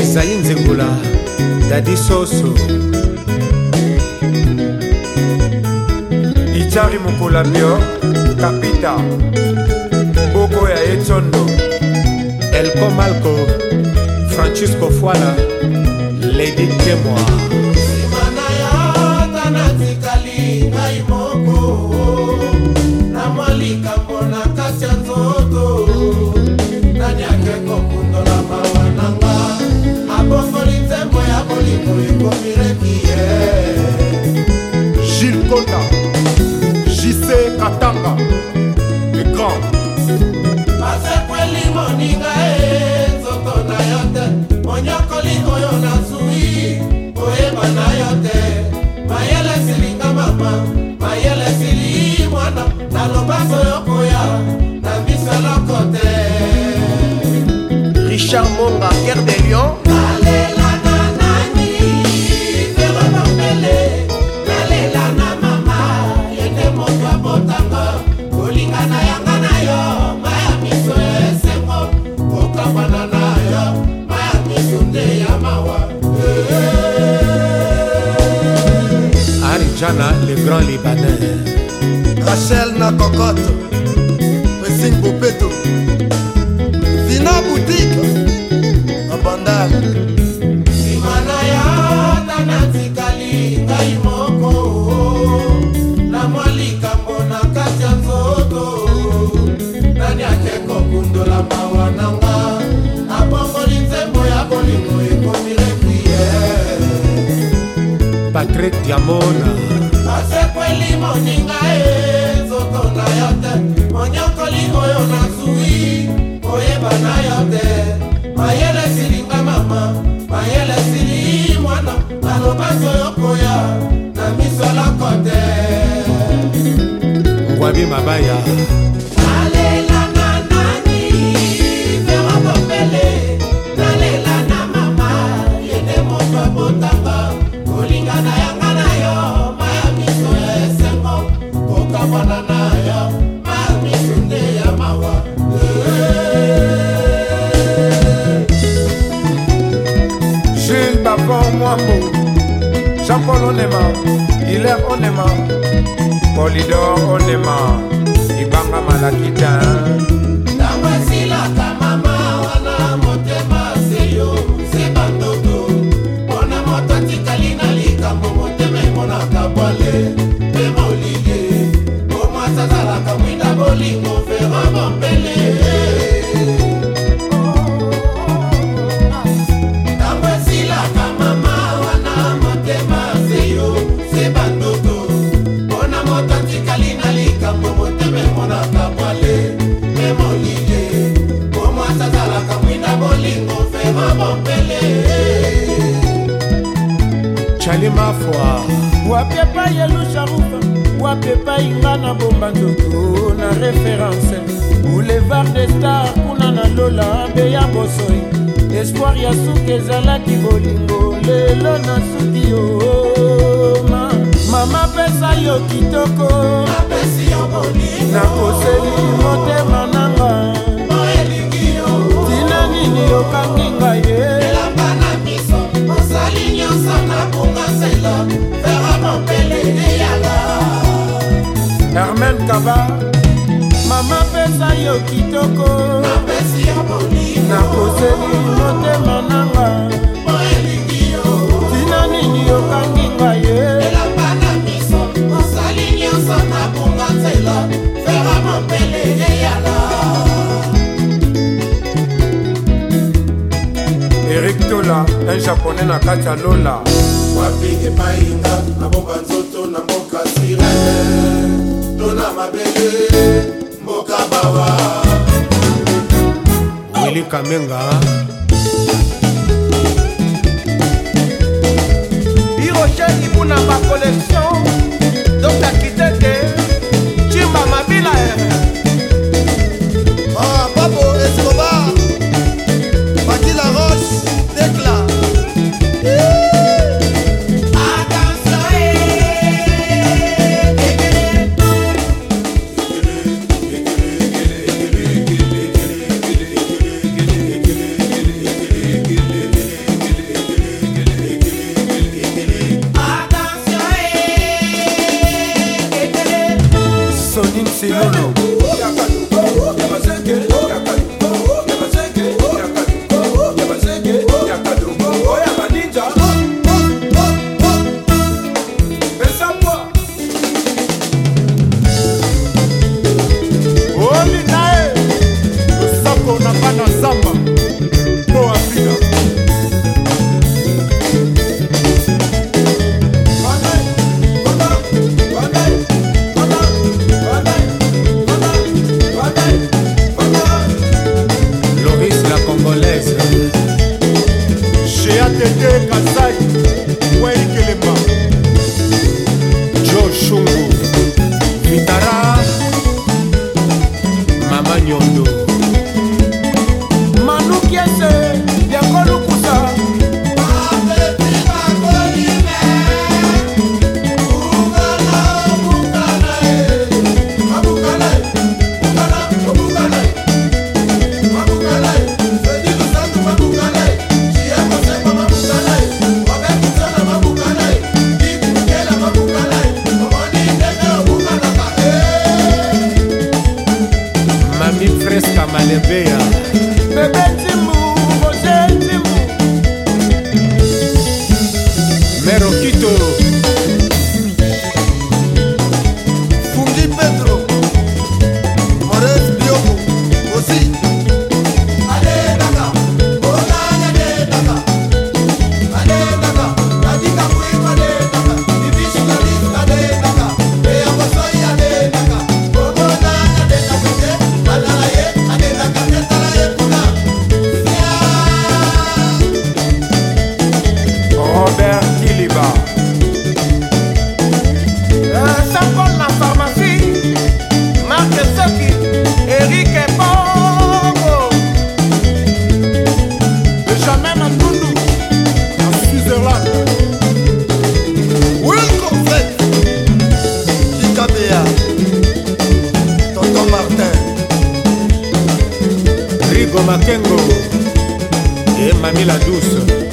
ezali nzengula dadi soso itari mokola bio kapita boko ya etondo elko malko francisco fwala ledi temoa nsima na yo tanatikali na moninga e nzoto na yo te monyokoli oyo nazwi koyeba na yo te mayele silinga mama mayele sili mwana naloba soyokoya na miso eloko te richard monga guerre de lion Allez. grand libanais rachel na cocotte pressing bopeto vina boutique abandar nsima na yo tana ntikali ngai moko na mwa likambo na kati ya nzoto nani ake kokundola mawa nanga abongoli nzembo ya bolingo ekomi requier patrik diamona asekweli moninga e nzoto na yo te monyokoli oyo nazwi oyeba na yo te mayele silinga mama mayele sili mwana naloba soyokoya na misoloko te ngwabi mabaya olema polidor olema libanga malakita ntango esilaka mama wana motema seyo se bandoto mpona moto atikali na likambo motema emonaka bwale mpe molige omwasi azalaka mwinda bolingo fera mompele na likambo motema emonaka mwale me molile bomwasi azalaka mwina bolingo fema bompele chalimafwa wapi epai elusharufa wapi epai nga na bomba nzoto na reference boulevard de star kuna na lola mpe ya bosoi espoir ya suki ezalaki bolingo lelo na suki yo oh, mama napesa yo kitoko nakoseli motema nanga tina nini okangi ngai ye elamba na biso mosali nyonso nakunga selo vera mopele eyala hermen kaba mama pesa yo kitoko nakoseli motema nanga ye na kati ya lola wapi epai nga nabomba nzoto na mboka sirene to na mabele mboka bawa wili kamenga na ndundu na switzerland wilcofet kikabea toto martin rigo makengo e mamila douce